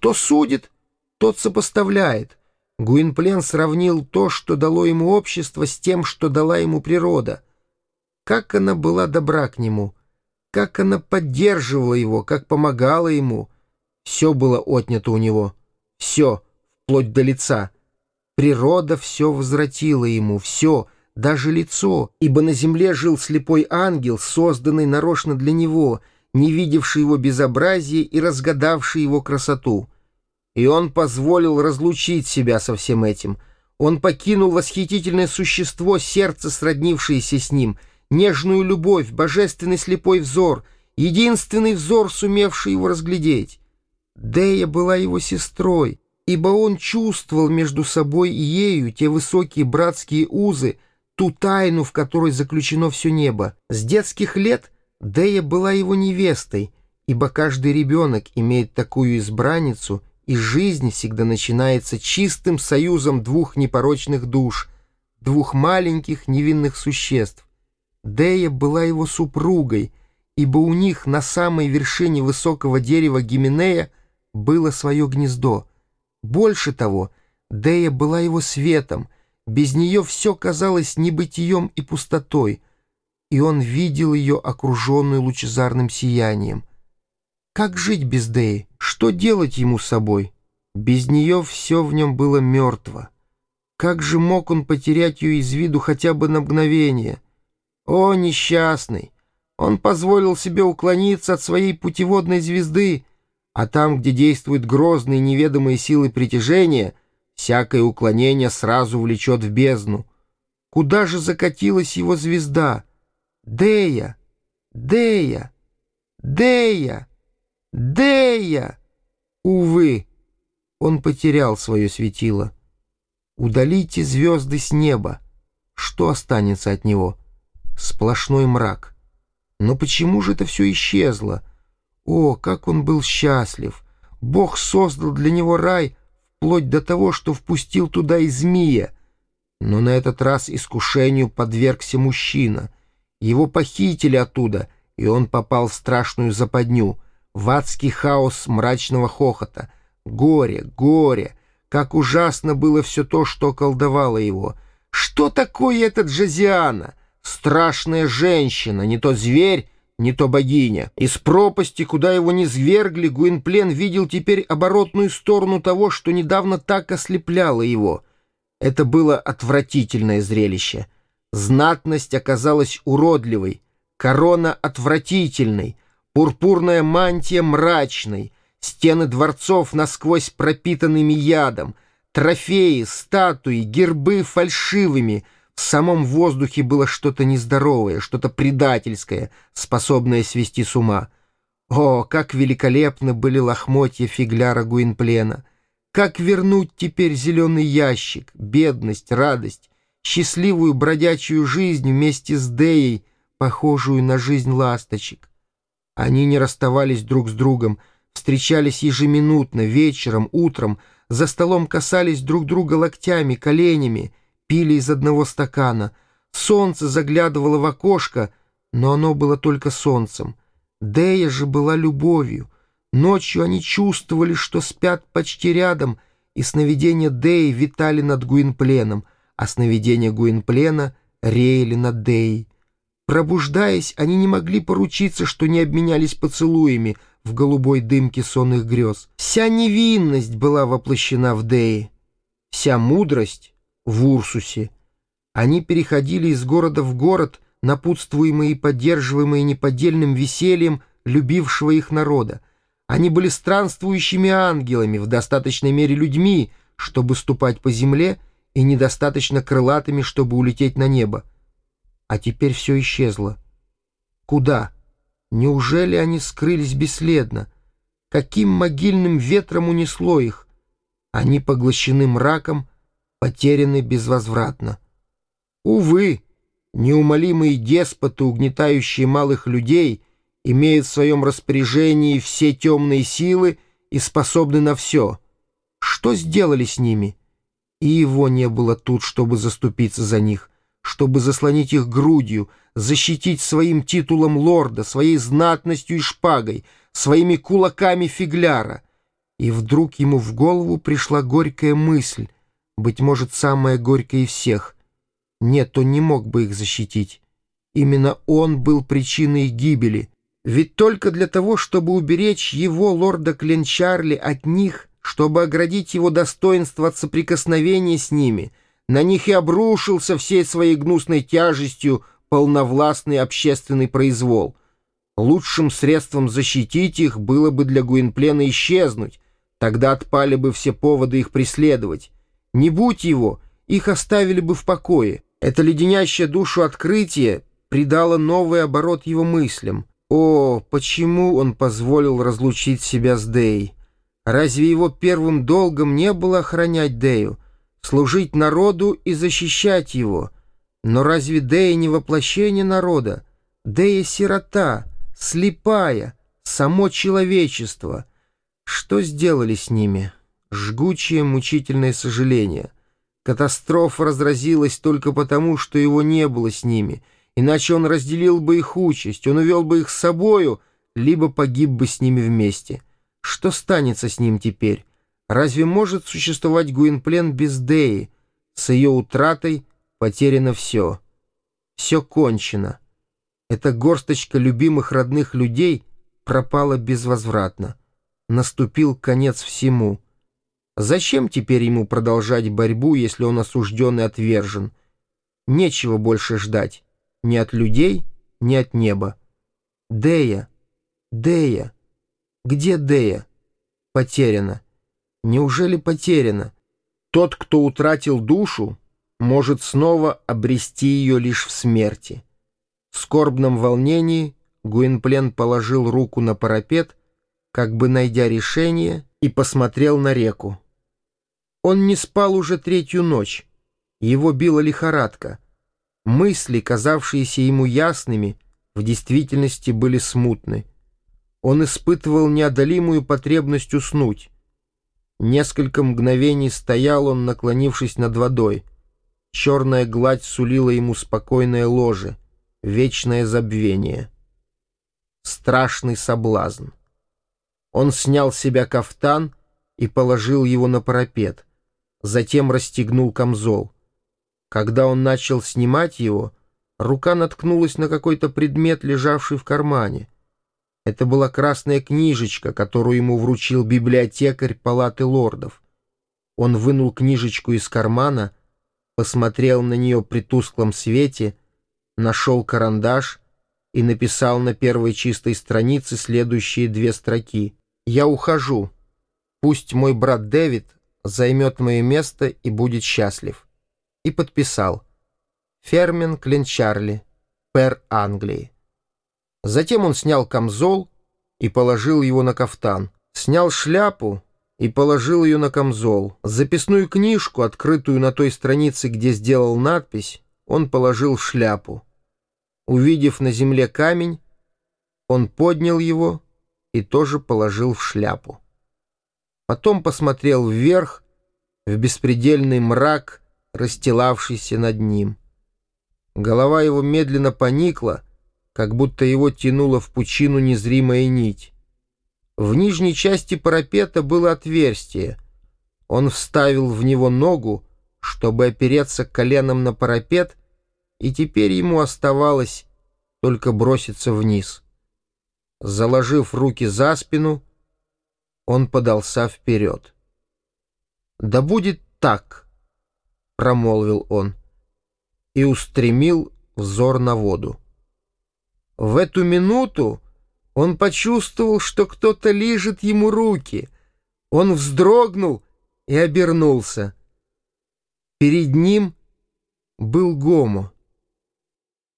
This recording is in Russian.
Кто судит, тот сопоставляет. Гуинплен сравнил то, что дало ему общество, с тем, что дала ему природа. Как она была добра к нему, как она поддерживала его, как помогала ему. Все было отнято у него, все, вплоть до лица. Природа все возвратила ему, все, даже лицо, ибо на земле жил слепой ангел, созданный нарочно для него, не видевший его безобразие и разгадавший его красоту. И он позволил разлучить себя со всем этим. Он покинул восхитительное существо, сердце, сроднившееся с ним, нежную любовь, божественный слепой взор, единственный взор, сумевший его разглядеть. Дея была его сестрой, ибо он чувствовал между собой и ею те высокие братские узы, ту тайну, в которой заключено все небо. С детских лет Дея была его невестой, ибо каждый ребенок имеет такую избранницу — и жизнь всегда начинается чистым союзом двух непорочных душ, двух маленьких невинных существ. Дея была его супругой, ибо у них на самой вершине высокого дерева Гименея было свое гнездо. Больше того, Дея была его светом, без нее все казалось небытием и пустотой, и он видел ее окруженную лучезарным сиянием. Как жить без Деи? Что делать ему с собой? Без нее все в нем было мертво. Как же мог он потерять ее из виду хотя бы на мгновение? О, несчастный! Он позволил себе уклониться от своей путеводной звезды, а там, где действуют грозные неведомые силы притяжения, всякое уклонение сразу влечет в бездну. Куда же закатилась его звезда? Дея! Дея! Дея! Дея! Увы, он потерял свое светило. Удалите звезды с неба. Что останется от него? Сплошной мрак. Но почему же это все исчезло? О, как он был счастлив! Бог создал для него рай вплоть до того, что впустил туда и змея. Но на этот раз искушению подвергся мужчина. Его похитили оттуда, и он попал в страшную западню — в адский хаос мрачного хохота. Горе, горе! Как ужасно было все то, что колдовало его. Что такое этот Джазиана? Страшная женщина, не то зверь, не то богиня. Из пропасти, куда его не свергли, Гуинплен видел теперь оборотную сторону того, что недавно так ослепляло его. Это было отвратительное зрелище. Знатность оказалась уродливой, корона отвратительной — Пурпурная мантия мрачной, стены дворцов насквозь пропитанными ядом, трофеи, статуи, гербы фальшивыми. В самом воздухе было что-то нездоровое, что-то предательское, способное свести с ума. О, как великолепны были лохмотья фигляра Гуинплена! Как вернуть теперь зеленый ящик, бедность, радость, счастливую бродячую жизнь вместе с Деей, похожую на жизнь ласточек? Они не расставались друг с другом, встречались ежеминутно, вечером, утром, за столом касались друг друга локтями, коленями, пили из одного стакана. Солнце заглядывало в окошко, но оно было только солнцем. Дея же была любовью. Ночью они чувствовали, что спят почти рядом, и сновидения Деи витали над Гуинпленом, а сновидения Гуинплена реяли над Деей. Пробуждаясь, они не могли поручиться, что не обменялись поцелуями в голубой дымке сонных грез. Вся невинность была воплощена в Дее, вся мудрость — в Урсусе. Они переходили из города в город, напутствуемые и поддерживаемые неподдельным весельем любившего их народа. Они были странствующими ангелами, в достаточной мере людьми, чтобы ступать по земле, и недостаточно крылатыми, чтобы улететь на небо. А теперь все исчезло. Куда? Неужели они скрылись бесследно? Каким могильным ветром унесло их? Они поглощены мраком, потеряны безвозвратно. Увы, неумолимые деспоты, угнетающие малых людей, имеют в своем распоряжении все темные силы и способны на все. Что сделали с ними? И его не было тут, чтобы заступиться за них чтобы заслонить их грудью, защитить своим титулом лорда, своей знатностью и шпагой, своими кулаками фигляра. И вдруг ему в голову пришла горькая мысль, быть может, самая горькая из всех. Нет, он не мог бы их защитить. Именно он был причиной их гибели. Ведь только для того, чтобы уберечь его, лорда Кленчарли, от них, чтобы оградить его достоинство от соприкосновения с ними, на них и обрушился всей своей гнусной тяжестью полновластный общественный произвол. Лучшим средством защитить их было бы для Гуинплена исчезнуть, тогда отпали бы все поводы их преследовать. Не будь его, их оставили бы в покое. Это леденящее душу открытие придало новый оборот его мыслям. О, почему он позволил разлучить себя с Дей? Разве его первым долгом не было охранять Дею, служить народу и защищать его — но разве Дея не воплощение народа? Дея — сирота, слепая, само человечество. Что сделали с ними? Жгучее, мучительное сожаление. Катастрофа разразилась только потому, что его не было с ними, иначе он разделил бы их участь, он увел бы их с собою, либо погиб бы с ними вместе. Что станется с ним теперь? Разве может существовать Гуинплен без Деи? С ее утратой — Потеряно все. Все кончено. Эта горсточка любимых родных людей пропала безвозвратно. Наступил конец всему. Зачем теперь ему продолжать борьбу, если он осужден и отвержен? Нечего больше ждать. Ни от людей, ни от неба. Дея, Дея, где Дея? Потеряна. Неужели потеряна? Тот, кто утратил душу, может снова обрести ее лишь в смерти. В скорбном волнении Гуинплен положил руку на парапет, как бы найдя решение, и посмотрел на реку. Он не спал уже третью ночь. Его била лихорадка. Мысли, казавшиеся ему ясными, в действительности были смутны. Он испытывал неодолимую потребность уснуть. Несколько мгновений стоял он, наклонившись над водой — Черная гладь сулила ему спокойное ложе, вечное забвение. Страшный соблазн. Он снял с себя кафтан и положил его на парапет, затем расстегнул камзол. Когда он начал снимать его, рука наткнулась на какой-то предмет, лежавший в кармане. Это была красная книжечка, которую ему вручил библиотекарь палаты лордов. Он вынул книжечку из кармана — посмотрел на нее при тусклом свете, нашел карандаш и написал на первой чистой странице следующие две строки. «Я ухожу. Пусть мой брат Дэвид займет мое место и будет счастлив». И подписал. Фермен Кленчарли, пер Англии. Затем он снял камзол и положил его на кафтан. Снял шляпу и положил ее на камзол. Записную книжку, открытую на той странице, где сделал надпись, он положил в шляпу. Увидев на земле камень, он поднял его и тоже положил в шляпу. Потом посмотрел вверх, в беспредельный мрак, расстилавшийся над ним. Голова его медленно поникла, как будто его тянула в пучину незримая нить. В нижней части парапета было отверстие. Он вставил в него ногу, чтобы опереться коленом на парапет, и теперь ему оставалось только броситься вниз. Заложив руки за спину, он подался вперед. «Да будет так», — промолвил он, и устремил взор на воду. В эту минуту он почувствовал, что кто-то лижет ему руки. Он вздрогнул и обернулся. Перед ним был Гомо.